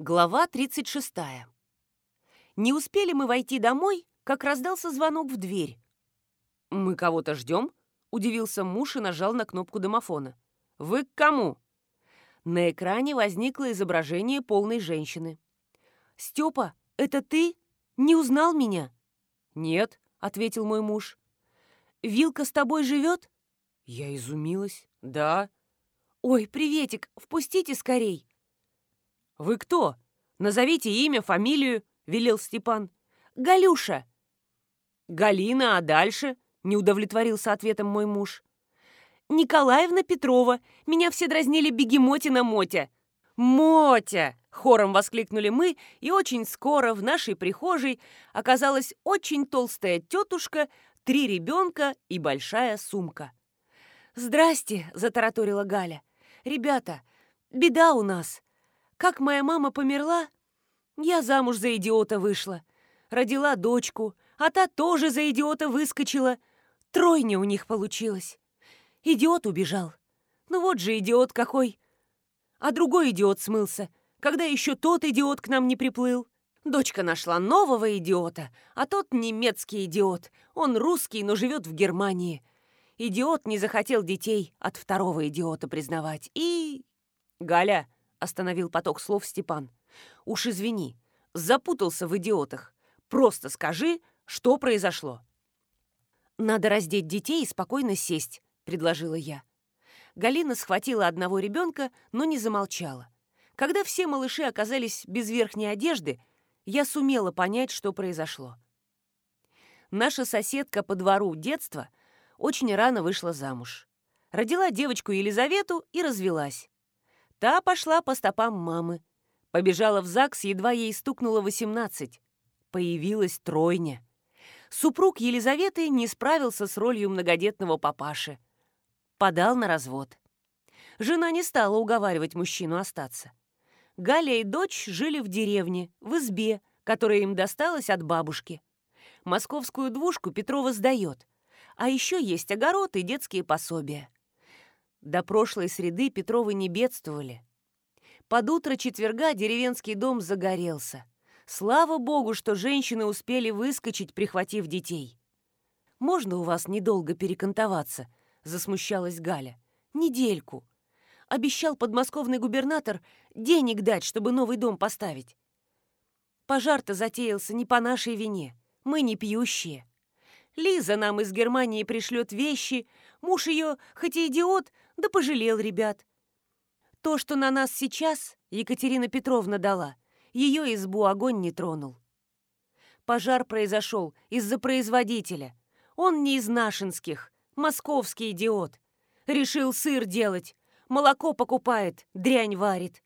Глава 36. Не успели мы войти домой, как раздался звонок в дверь. «Мы кого-то ждем?» – удивился муж и нажал на кнопку домофона. «Вы к кому?» На экране возникло изображение полной женщины. «Степа, это ты? Не узнал меня?» «Нет», — ответил мой муж. «Вилка с тобой живет?» Я изумилась. «Да». «Ой, приветик, впустите скорей!» «Вы кто? Назовите имя, фамилию», — велел Степан. «Галюша». «Галина, а дальше?» — не удовлетворился ответом мой муж. «Николаевна Петрова. Меня все дразнили бегемотина Мотя». «Мотя!» — хором воскликнули мы, и очень скоро в нашей прихожей оказалась очень толстая тетушка, три ребенка и большая сумка. «Здрасте!» — затараторила Галя. «Ребята, беда у нас. Как моя мама померла, я замуж за идиота вышла. Родила дочку, а та тоже за идиота выскочила. Тройня у них получилась. Идиот убежал. Ну вот же идиот какой. А другой идиот смылся, когда еще тот идиот к нам не приплыл. Дочка нашла нового идиота, а тот немецкий идиот. Он русский, но живет в Германии. Идиот не захотел детей от второго идиота признавать. И... Галя, — остановил поток слов Степан. «Уж извини, запутался в идиотах. Просто скажи, что произошло». «Надо раздеть детей и спокойно сесть», — предложила я. Галина схватила одного ребенка, но не замолчала. Когда все малыши оказались без верхней одежды, я сумела понять, что произошло. Наша соседка по двору детства очень рано вышла замуж. Родила девочку Елизавету и развелась. Та пошла по стопам мамы. Побежала в ЗАГС, едва ей стукнуло 18. Появилась тройня. Супруг Елизаветы не справился с ролью многодетного папаши. Подал на развод. Жена не стала уговаривать мужчину остаться. Галя и дочь жили в деревне, в избе, которая им досталась от бабушки. Московскую двушку Петрова сдает. А еще есть огород и детские пособия. До прошлой среды Петровы не бедствовали. Под утро четверга деревенский дом загорелся. Слава богу, что женщины успели выскочить, прихватив детей. «Можно у вас недолго перекантоваться?» – засмущалась Галя. «Недельку. Обещал подмосковный губернатор денег дать, чтобы новый дом поставить. Пожар-то затеялся не по нашей вине. Мы не пьющие. Лиза нам из Германии пришлет вещи. Муж ее, хоть и идиот, да пожалел ребят. То, что на нас сейчас Екатерина Петровна дала, ее избу огонь не тронул. Пожар произошел из-за производителя. Он не из нашинских, московский идиот. Решил сыр делать, молоко покупает, дрянь варит.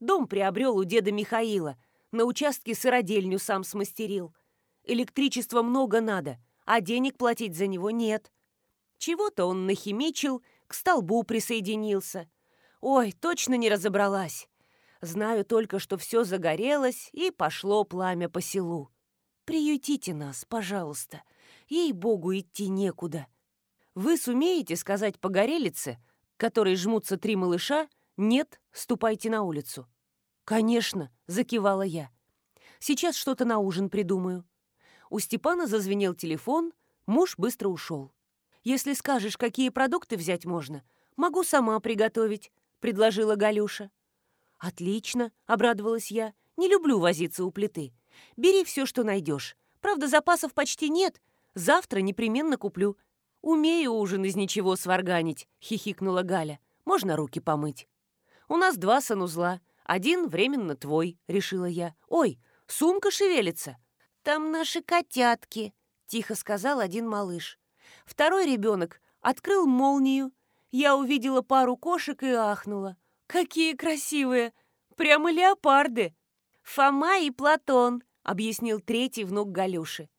Дом приобрел у деда Михаила, на участке сыродельню сам смастерил. Электричества много надо — а денег платить за него нет. Чего-то он нахимичил, к столбу присоединился. Ой, точно не разобралась. Знаю только, что все загорелось и пошло пламя по селу. Приютите нас, пожалуйста. Ей-богу, идти некуда. Вы сумеете сказать погорелице, которой жмутся три малыша, «Нет, ступайте на улицу». «Конечно», — закивала я. «Сейчас что-то на ужин придумаю». У Степана зазвенел телефон, муж быстро ушел. «Если скажешь, какие продукты взять можно, могу сама приготовить», — предложила Галюша. «Отлично», — обрадовалась я, — «не люблю возиться у плиты. Бери все, что найдешь. Правда, запасов почти нет. Завтра непременно куплю». «Умею ужин из ничего сварганить», — хихикнула Галя. «Можно руки помыть». «У нас два санузла. Один временно твой», — решила я. «Ой, сумка шевелится». «Там наши котятки», — тихо сказал один малыш. Второй ребенок открыл молнию. Я увидела пару кошек и ахнула. «Какие красивые! Прямо леопарды!» «Фома и Платон», — объяснил третий внук Галюши.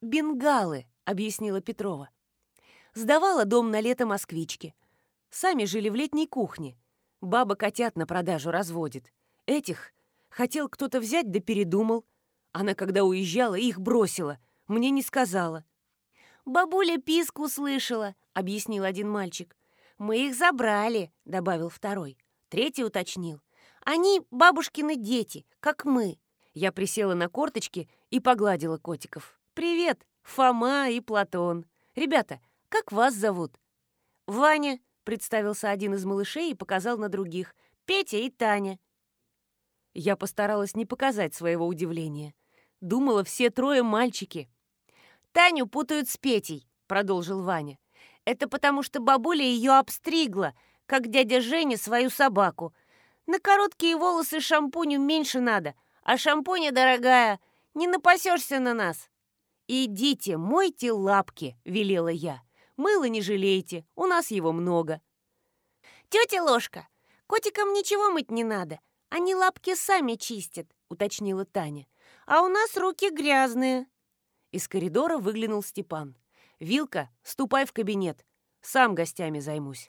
«Бенгалы», — объяснила Петрова. Сдавала дом на лето москвичке. Сами жили в летней кухне. Баба котят на продажу разводит. Этих хотел кто-то взять да передумал — она, когда уезжала, их бросила. Мне не сказала. «Бабуля писк услышала», — объяснил один мальчик. «Мы их забрали», — добавил второй. Третий уточнил. «Они бабушкины дети, как мы». Я присела на корточки и погладила котиков. «Привет, Фома и Платон. Ребята, как вас зовут?» «Ваня», — представился один из малышей и показал на других. «Петя и Таня». Я постаралась не показать своего удивления. Думала, все трое мальчики. «Таню путают с Петей», — продолжил Ваня. «Это потому, что бабуля ее обстригла, как дядя Женя свою собаку. На короткие волосы шампуню меньше надо, а шампуня, дорогая, не напасешься на нас». «Идите, мойте лапки», — велела я. Мыло не жалейте, у нас его много». «Тетя Ложка, котикам ничего мыть не надо», они лапки сами чистят», — уточнила Таня. «А у нас руки грязные». Из коридора выглянул Степан. «Вилка, ступай в кабинет. Сам гостями займусь».